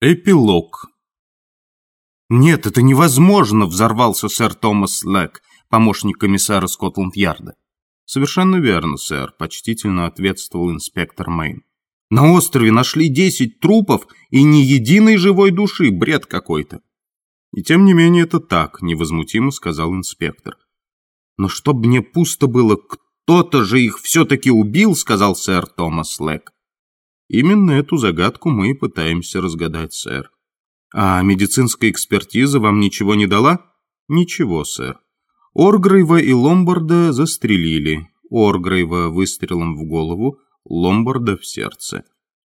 Эпилог «Нет, это невозможно!» – взорвался сэр Томас Лэк, помощник комиссара Скотланд-Ярда. «Совершенно верно, сэр», – почтительно ответствовал инспектор Мэйн. «На острове нашли десять трупов и ни единой живой души, бред какой-то». «И тем не менее это так», – невозмутимо сказал инспектор. «Но чтоб мне пусто было, кто-то же их все-таки убил», – сказал сэр Томас Лэк. «Именно эту загадку мы и пытаемся разгадать, сэр». «А медицинская экспертиза вам ничего не дала?» «Ничего, сэр. Оргрейва и Ломбарда застрелили. Оргрейва выстрелом в голову, Ломбарда в сердце.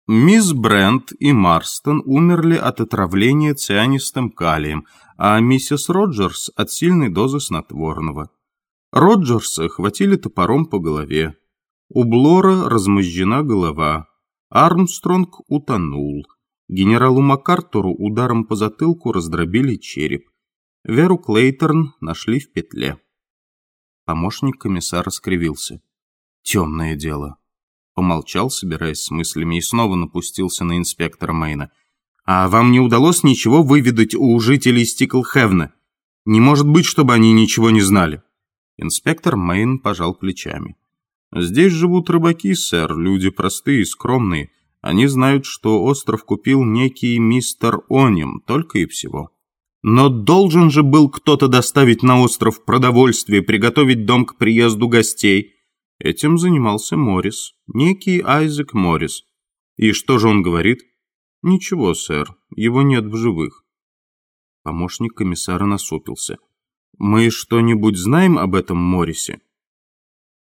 Мисс Брент и Марстон умерли от отравления цианистым калием, а миссис Роджерс от сильной дозы снотворного. Роджерса хватили топором по голове. У Блора размозжена голова. Армстронг утонул. Генералу МакАртуру ударом по затылку раздробили череп. Веру Клейторн нашли в петле. Помощник комиссара скривился. Темное дело. Помолчал, собираясь с мыслями, и снова напустился на инспектора Мейна. «А вам не удалось ничего выведать у жителей Стиклхевна? Не может быть, чтобы они ничего не знали?» Инспектор Мейн пожал плечами. «Здесь живут рыбаки, сэр, люди простые и скромные. Они знают, что остров купил некий мистер Оним, только и всего. Но должен же был кто-то доставить на остров продовольствие, приготовить дом к приезду гостей. Этим занимался Моррис, некий Айзек Моррис. И что же он говорит? Ничего, сэр, его нет в живых. Помощник комиссара насупился. Мы что-нибудь знаем об этом Моррисе?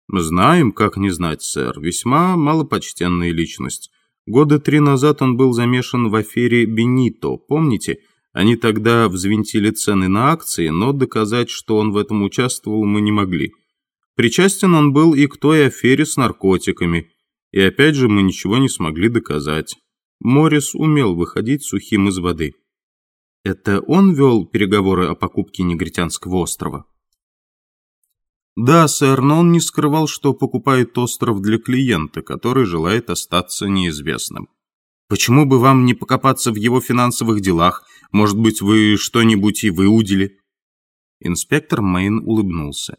Знаем, как не знать, сэр. Весьма малопочтенная личность. Года три назад он был замешан в афере Бенито, помните? Они тогда взвинтили цены на акции, но доказать, что он в этом участвовал, мы не могли. Причастен он был и к той афере с наркотиками. И опять же мы ничего не смогли доказать. Моррис умел выходить сухим из воды. Это он вел переговоры о покупке негритянского острова? Да, сэр, но он не скрывал, что покупает остров для клиента, который желает остаться неизвестным. Почему бы вам не покопаться в его финансовых делах? Может быть, вы что-нибудь и выудили?» Инспектор Мэйн улыбнулся.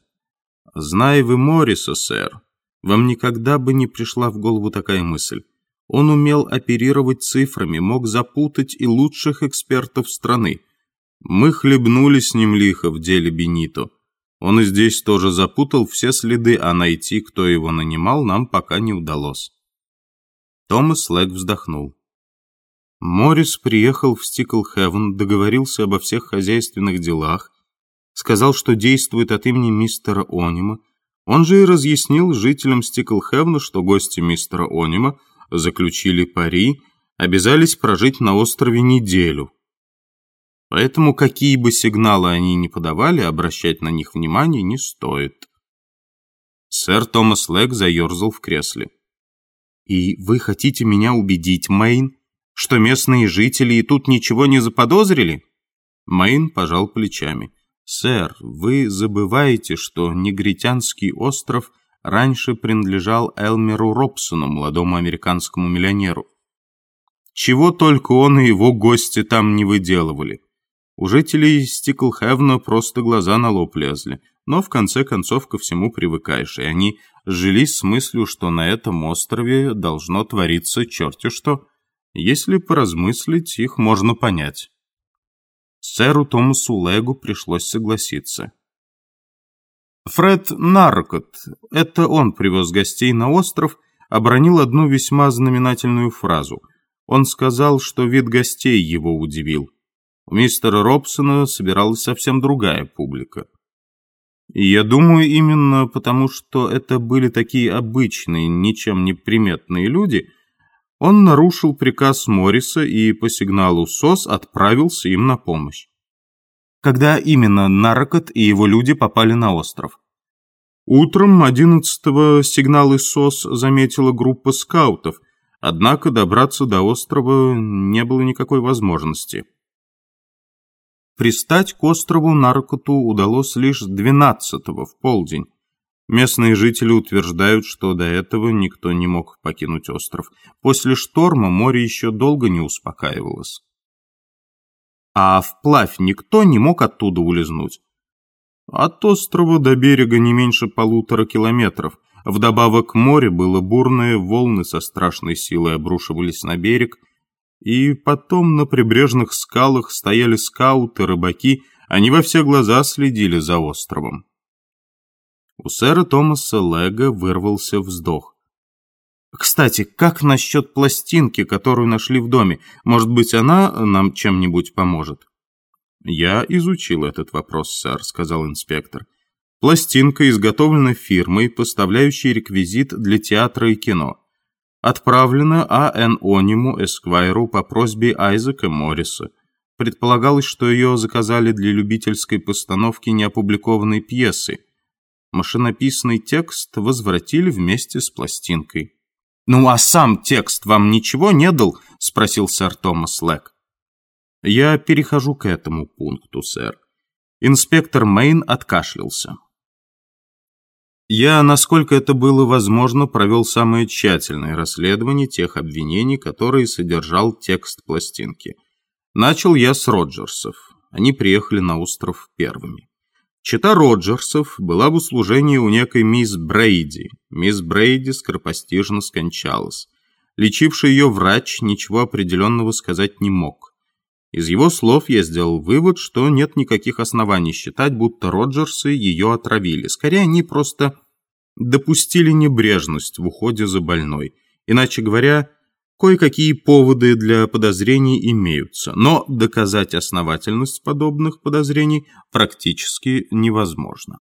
«Зная вы Морриса, сэр, вам никогда бы не пришла в голову такая мысль. Он умел оперировать цифрами, мог запутать и лучших экспертов страны. Мы хлебнули с ним лихо в деле Бенито. Он и здесь тоже запутал все следы, а найти, кто его нанимал, нам пока не удалось. Томас Лэг вздохнул. Моррис приехал в Стиклхевен, договорился обо всех хозяйственных делах, сказал, что действует от имени мистера Онима. Он же и разъяснил жителям Стиклхевна, что гости мистера Онима заключили пари, обязались прожить на острове неделю, Поэтому какие бы сигналы они ни подавали, обращать на них внимание не стоит. Сэр Томас Лэг заерзал в кресле. «И вы хотите меня убедить, Мэйн, что местные жители и тут ничего не заподозрили?» Мэйн пожал плечами. «Сэр, вы забываете, что негритянский остров раньше принадлежал Элмеру Робсону, молодому американскому миллионеру. Чего только он и его гости там не выделывали. У жителей Стиклхевна просто глаза на лоб лезли, но в конце концов ко всему привыкаешь, и они жились с мыслью, что на этом острове должно твориться черти что. Если поразмыслить, их можно понять. Сэру Томасу Легу пришлось согласиться. Фред Наркот, это он привез гостей на остров, обронил одну весьма знаменательную фразу. Он сказал, что вид гостей его удивил. У мистера Робсона собиралась совсем другая публика. И я думаю, именно потому, что это были такие обычные, ничем не приметные люди, он нарушил приказ Морриса и по сигналу СОС отправился им на помощь. Когда именно Наркот и его люди попали на остров? Утром 11-го сигнал из СОС заметила группа скаутов, однако добраться до острова не было никакой возможности. Пристать к острову Наркоту удалось лишь 12-го в полдень. Местные жители утверждают, что до этого никто не мог покинуть остров. После шторма море еще долго не успокаивалось. А вплавь никто не мог оттуда улизнуть. От острова до берега не меньше полутора километров. Вдобавок море было бурное, волны со страшной силой обрушивались на берег, и потом на прибрежных скалах стояли скауты, рыбаки, они во все глаза следили за островом. У сэра Томаса Лега вырвался вздох. «Кстати, как насчет пластинки, которую нашли в доме? Может быть, она нам чем-нибудь поможет?» «Я изучил этот вопрос, сэр», — сказал инспектор. «Пластинка изготовлена фирмой, поставляющей реквизит для театра и кино. Отправлена А.Н. Ониму Эсквайру по просьбе Айзека Морриса. Предполагалось, что ее заказали для любительской постановки неопубликованной пьесы. Машинописный текст возвратили вместе с пластинкой. «Ну а сам текст вам ничего не дал?» — спросил сэр Томас Лэк. «Я перехожу к этому пункту, сэр». Инспектор Мейн откашлялся. Я, насколько это было возможно, провел самое тщательное расследование тех обвинений, которые содержал текст пластинки. Начал я с Роджерсов. Они приехали на остров первыми. Чита Роджерсов была в услужении у некой мисс Брейди. Мисс Брейди скоропостижно скончалась. Лечивший ее врач ничего определенного сказать не мог. Из его слов я сделал вывод, что нет никаких оснований считать, будто Роджерсы ее отравили. Скорее, они просто допустили небрежность в уходе за больной. Иначе говоря, кое-какие поводы для подозрений имеются, но доказать основательность подобных подозрений практически невозможно.